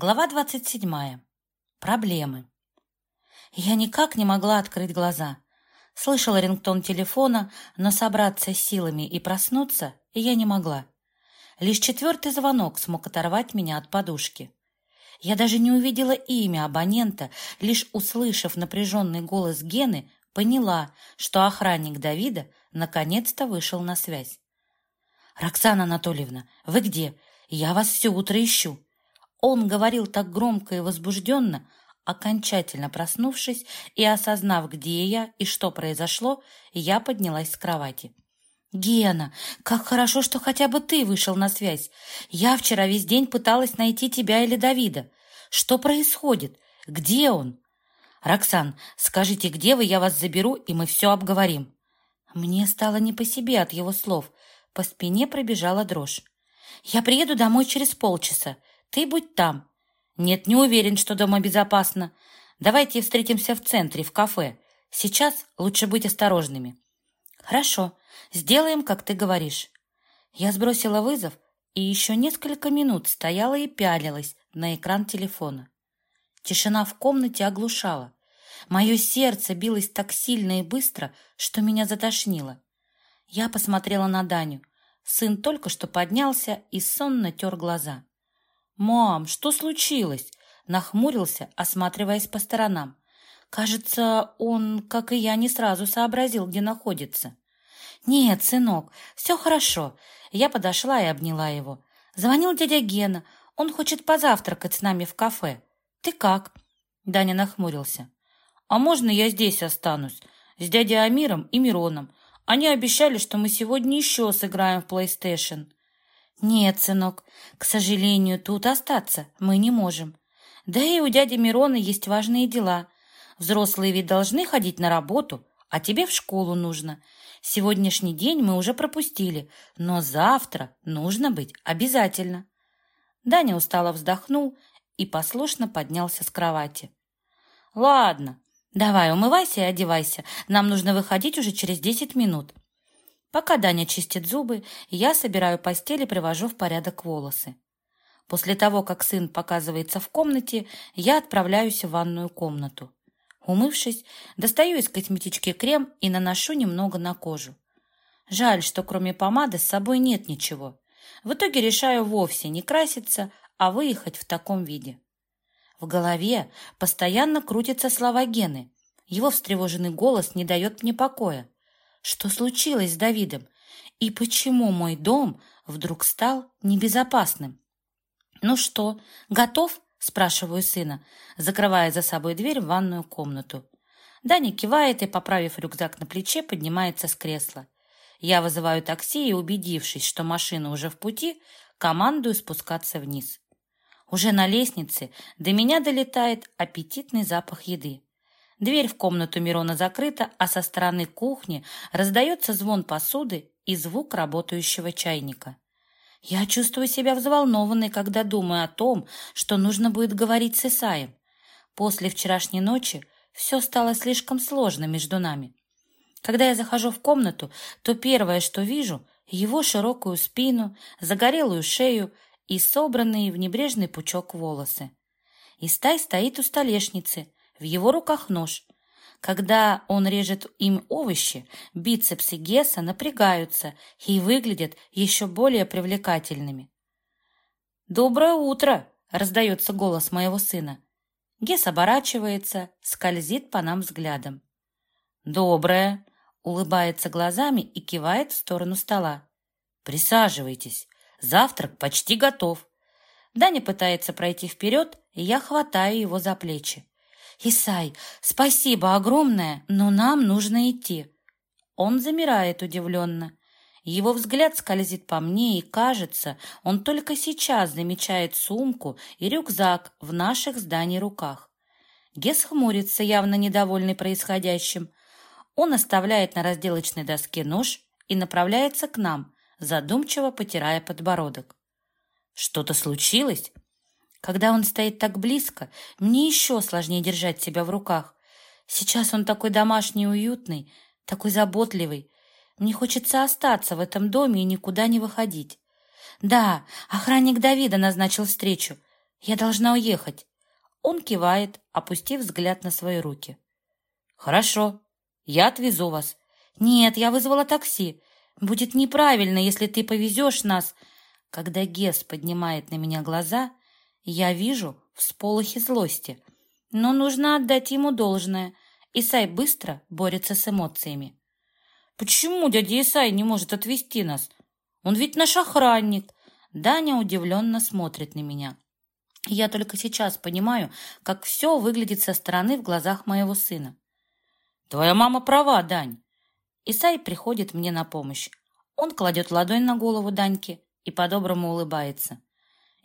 Глава 27. Проблемы. Я никак не могла открыть глаза. Слышала рингтон телефона, но собраться с силами и проснуться я не могла. Лишь четвертый звонок смог оторвать меня от подушки. Я даже не увидела имя абонента, лишь услышав напряженный голос Гены, поняла, что охранник Давида наконец-то вышел на связь. «Роксана Анатольевна, вы где? Я вас все утро ищу». Он говорил так громко и возбужденно, окончательно проснувшись и осознав, где я и что произошло, я поднялась с кровати. «Гена, как хорошо, что хотя бы ты вышел на связь. Я вчера весь день пыталась найти тебя или Давида. Что происходит? Где он?» «Роксан, скажите, где вы, я вас заберу, и мы все обговорим». Мне стало не по себе от его слов. По спине пробежала дрожь. «Я приеду домой через полчаса. Ты будь там. Нет, не уверен, что дома безопасно. Давайте встретимся в центре, в кафе. Сейчас лучше быть осторожными. Хорошо, сделаем, как ты говоришь. Я сбросила вызов и еще несколько минут стояла и пялилась на экран телефона. Тишина в комнате оглушала. Мое сердце билось так сильно и быстро, что меня затошнило. Я посмотрела на Даню. Сын только что поднялся и сонно тер глаза. «Мам, что случилось?» Нахмурился, осматриваясь по сторонам. Кажется, он, как и я, не сразу сообразил, где находится. «Нет, сынок, все хорошо». Я подошла и обняла его. Звонил дядя Гена. Он хочет позавтракать с нами в кафе. Ты как?» Даня нахмурился. «А можно я здесь останусь? С дядей Амиром и Мироном. Они обещали, что мы сегодня еще сыграем в PlayStation». «Нет, сынок, к сожалению, тут остаться мы не можем. Да и у дяди Мирона есть важные дела. Взрослые ведь должны ходить на работу, а тебе в школу нужно. Сегодняшний день мы уже пропустили, но завтра нужно быть обязательно». Даня устало вздохнул и послушно поднялся с кровати. «Ладно, давай умывайся и одевайся. Нам нужно выходить уже через десять минут». Пока Даня чистит зубы, я собираю постель и привожу в порядок волосы. После того, как сын показывается в комнате, я отправляюсь в ванную комнату. Умывшись, достаю из косметички крем и наношу немного на кожу. Жаль, что кроме помады с собой нет ничего. В итоге решаю вовсе не краситься, а выехать в таком виде. В голове постоянно крутятся слова Гены. Его встревоженный голос не дает мне покоя. Что случилось с Давидом? И почему мой дом вдруг стал небезопасным? «Ну что, готов?» – спрашиваю сына, закрывая за собой дверь в ванную комнату. Даня кивает и, поправив рюкзак на плече, поднимается с кресла. Я вызываю такси и, убедившись, что машина уже в пути, командую спускаться вниз. Уже на лестнице до меня долетает аппетитный запах еды. Дверь в комнату Мирона закрыта, а со стороны кухни раздается звон посуды и звук работающего чайника. Я чувствую себя взволнованной, когда думаю о том, что нужно будет говорить с Исаем. После вчерашней ночи все стало слишком сложно между нами. Когда я захожу в комнату, то первое, что вижу, его широкую спину, загорелую шею и собранные в небрежный пучок волосы. Истай стоит у столешницы, в его руках нож. Когда он режет им овощи, бицепсы Гесса напрягаются и выглядят еще более привлекательными. «Доброе утро!» — раздается голос моего сына. Гес оборачивается, скользит по нам взглядом. «Доброе!» — улыбается глазами и кивает в сторону стола. «Присаживайтесь, завтрак почти готов». Даня пытается пройти вперед, и я хватаю его за плечи. «Исай, спасибо огромное, но нам нужно идти». Он замирает удивленно. Его взгляд скользит по мне, и, кажется, он только сейчас замечает сумку и рюкзак в наших зданий руках. Гес хмурится, явно недовольный происходящим. Он оставляет на разделочной доске нож и направляется к нам, задумчиво потирая подбородок. «Что-то случилось?» Когда он стоит так близко, мне еще сложнее держать себя в руках. Сейчас он такой домашний и уютный, такой заботливый. Мне хочется остаться в этом доме и никуда не выходить. Да, охранник Давида назначил встречу. Я должна уехать. Он кивает, опустив взгляд на свои руки. Хорошо, я отвезу вас. Нет, я вызвала такси. Будет неправильно, если ты повезешь нас. Когда Гес поднимает на меня глаза, я вижу всполохи злости. Но нужно отдать ему должное. Исай быстро борется с эмоциями. Почему дядя Исай не может отвезти нас? Он ведь наш охранник. Даня удивленно смотрит на меня. Я только сейчас понимаю, как все выглядит со стороны в глазах моего сына. Твоя мама права, Дань. Исай приходит мне на помощь. Он кладет ладонь на голову Даньки и по-доброму улыбается.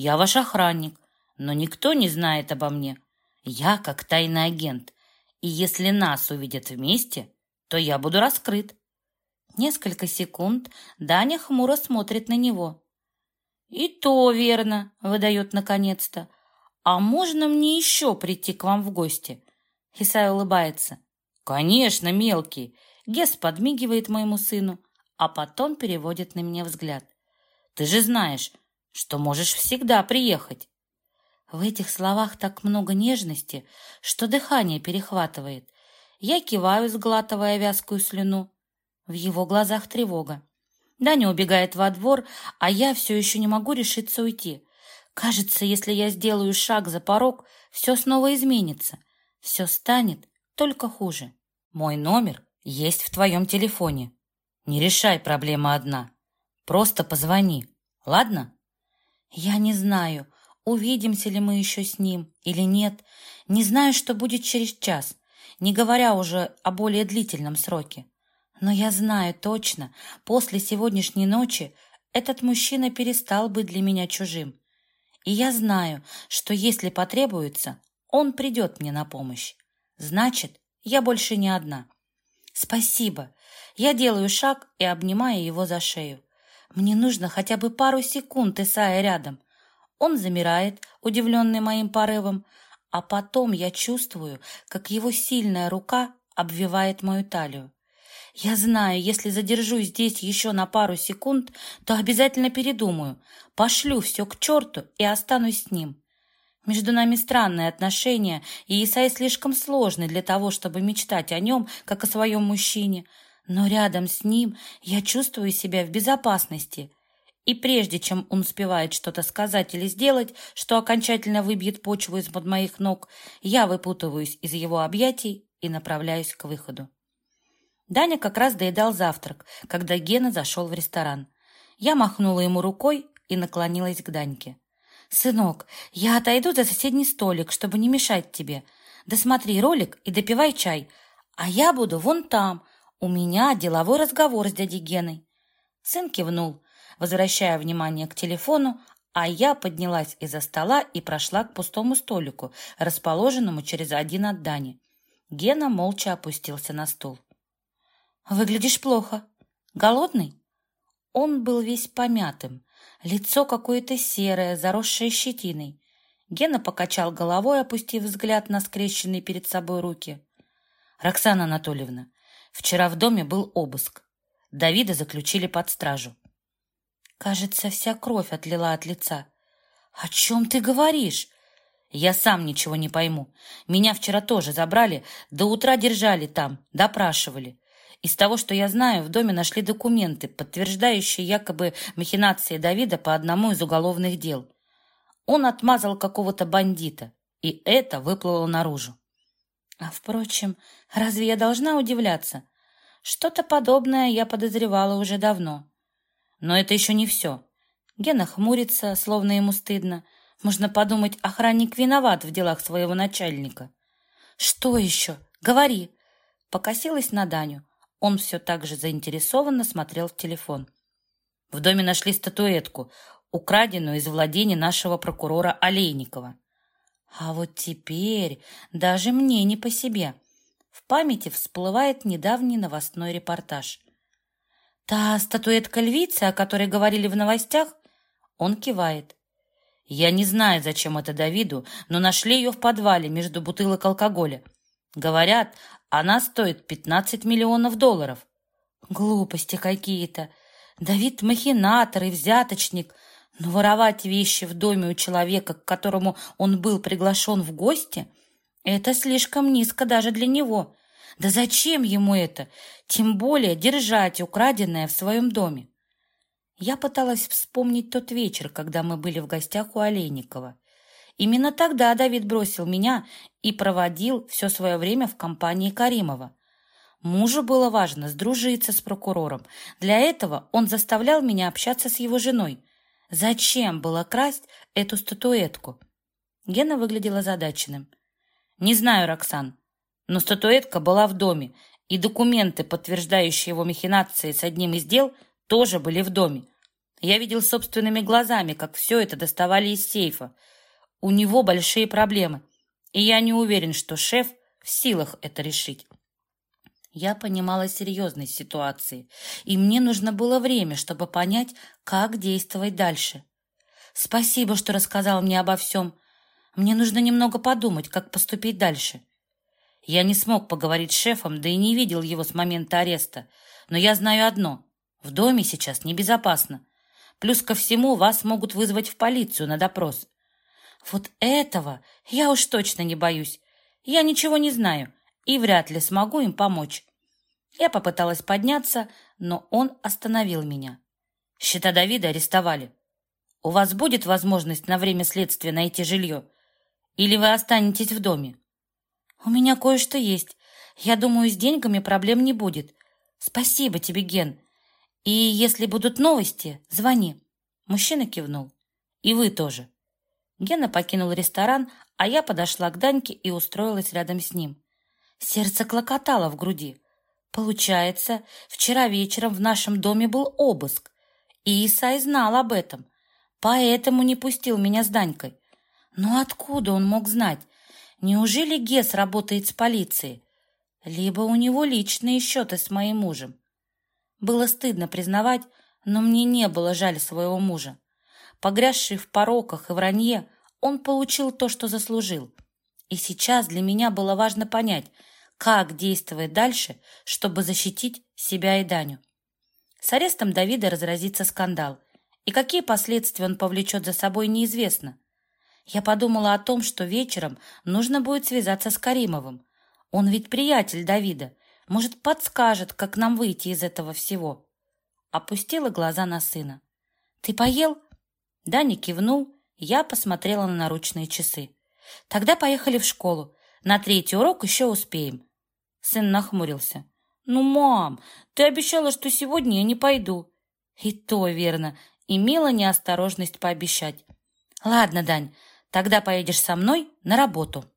Я ваш охранник, но никто не знает обо мне. Я как тайный агент, и если нас увидят вместе, то я буду раскрыт. Несколько секунд Даня хмуро смотрит на него. «И то верно», — выдает наконец-то. «А можно мне еще прийти к вам в гости?» Исай улыбается. «Конечно, мелкий!» Гес подмигивает моему сыну, а потом переводит на меня взгляд. «Ты же знаешь, что можешь всегда приехать!» В этих словах так много нежности, что дыхание перехватывает. Я киваю, сглатывая вязкую слюну. В его глазах тревога. Даня убегает во двор, а я все еще не могу решиться уйти. Кажется, если я сделаю шаг за порог, все снова изменится. Все станет только хуже. Мой номер есть в твоем телефоне. Не решай проблема одна. Просто позвони, ладно? Я не знаю, увидимся ли мы еще с ним или нет. Не знаю, что будет через час, не говоря уже о более длительном сроке. Но я знаю точно, после сегодняшней ночи этот мужчина перестал быть для меня чужим. И я знаю, что если потребуется, он придет мне на помощь. Значит, я больше не одна. Спасибо. Я делаю шаг и обнимаю его за шею. Мне нужно хотя бы пару секунд Исая рядом. Он замирает, удивленный моим порывом, а потом я чувствую, как его сильная рука обвивает мою талию. Я знаю, если задержусь здесь еще на пару секунд, то обязательно передумаю, пошлю все к черту и останусь с ним. Между нами странные отношения, и Исай слишком сложный для того, чтобы мечтать о нем, как о своем мужчине. Но рядом с ним я чувствую себя в безопасности. И прежде чем он успевает что-то сказать или сделать, что окончательно выбьет почву из-под моих ног, я выпутываюсь из его объятий и направляюсь к выходу. Даня как раз доедал завтрак, когда Гена зашел в ресторан. Я махнула ему рукой и наклонилась к Даньке. «Сынок, я отойду за соседний столик, чтобы не мешать тебе. Досмотри ролик и допивай чай. А я буду вон там. У меня деловой разговор с дядей Геной». Сын кивнул, возвращая внимание к телефону, а я поднялась из-за стола и прошла к пустому столику, расположенному через один от Дани. Гена молча опустился на стул. «Выглядишь плохо. Голодный?» Он был весь помятым, лицо какое-то серое, заросшее щетиной. Гена покачал головой, опустив взгляд на скрещенные перед собой руки. «Роксана Анатольевна, вчера в доме был обыск. Давида заключили под стражу». Кажется, вся кровь отлила от лица. «О чем ты говоришь?» «Я сам ничего не пойму. Меня вчера тоже забрали, до утра держали там, допрашивали. Из того, что я знаю, в доме нашли документы, подтверждающие якобы махинации Давида по одному из уголовных дел. Он отмазал какого-то бандита, и это выплыло наружу. А, впрочем, разве я должна удивляться? Что-то подобное я подозревала уже давно. Но это еще не все. Гена хмурится, словно ему стыдно. Можно подумать, охранник виноват в делах своего начальника. «Что еще? Говори!» Покосилась на Даню. Он все так же заинтересованно смотрел в телефон. В доме нашли статуэтку, украденную из владения нашего прокурора Олейникова. А вот теперь даже мне не по себе. В памяти всплывает недавний новостной репортаж. «Та статуэтка львицы, о которой говорили в новостях?» Он кивает. «Я не знаю, зачем это Давиду, но нашли ее в подвале между бутылок алкоголя. Говорят, она стоит 15 миллионов долларов. Глупости какие-то. Давид махинатор и взяточник. Но воровать вещи в доме у человека, к которому он был приглашен в гости, это слишком низко даже для него. Да зачем ему это? Тем более держать украденное в своем доме. Я пыталась вспомнить тот вечер, когда мы были в гостях у Олейникова. Именно тогда Давид бросил меня и проводил все свое время в компании Каримова. Мужу было важно сдружиться с прокурором. Для этого он заставлял меня общаться с его женой. Зачем было красть эту статуэтку? Гена выглядел озадаченным. «Не знаю, Роксан, но статуэтка была в доме, и документы, подтверждающие его махинации с одним из дел, тоже были в доме. Я видел собственными глазами, как все это доставали из сейфа. У него большие проблемы, и я не уверен, что шеф в силах это решить». Я понимала серьезность ситуации, и мне нужно было время, чтобы понять, как действовать дальше. Спасибо, что рассказал мне обо всем. Мне нужно немного подумать, как поступить дальше. Я не смог поговорить с шефом, да и не видел его с момента ареста. Но я знаю одно. В доме сейчас небезопасно. Плюс ко всему вас могут вызвать в полицию на допрос. Вот этого я уж точно не боюсь. Я ничего не знаю и вряд ли смогу им помочь. Я попыталась подняться, но он остановил меня. Счета Давида арестовали. У вас будет возможность на время следствия найти жилье? Или вы останетесь в доме? У меня кое-что есть. Я думаю, с деньгами проблем не будет. Спасибо тебе, Ген. И если будут новости, звони. Мужчина кивнул. И вы тоже. Гена покинул ресторан, а я подошла к Даньке и устроилась рядом с ним. Сердце клокотало в груди. Получается, вчера вечером в нашем доме был обыск, и Исай знал об этом, поэтому не пустил меня с Данькой. Но откуда он мог знать? Неужели Гес работает с полицией? Либо у него личные счеты с моим мужем. Было стыдно признавать, но мне не было жаль своего мужа. Погрязший в пороках и вранье, он получил то, что заслужил. И сейчас для меня было важно понять – как действовать дальше, чтобы защитить себя и Даню. С арестом Давида разразится скандал, и какие последствия он повлечет за собой, неизвестно. Я подумала о том, что вечером нужно будет связаться с Каримовым. Он ведь приятель Давида, может, подскажет, как нам выйти из этого всего. Опустила глаза на сына. «Ты поел?» Даня кивнул, я посмотрела на наручные часы. «Тогда поехали в школу. На третий урок еще успеем. Сын нахмурился. «Ну, мам, ты обещала, что сегодня я не пойду». И то верно. Имела неосторожность пообещать. «Ладно, Дань, тогда поедешь со мной на работу».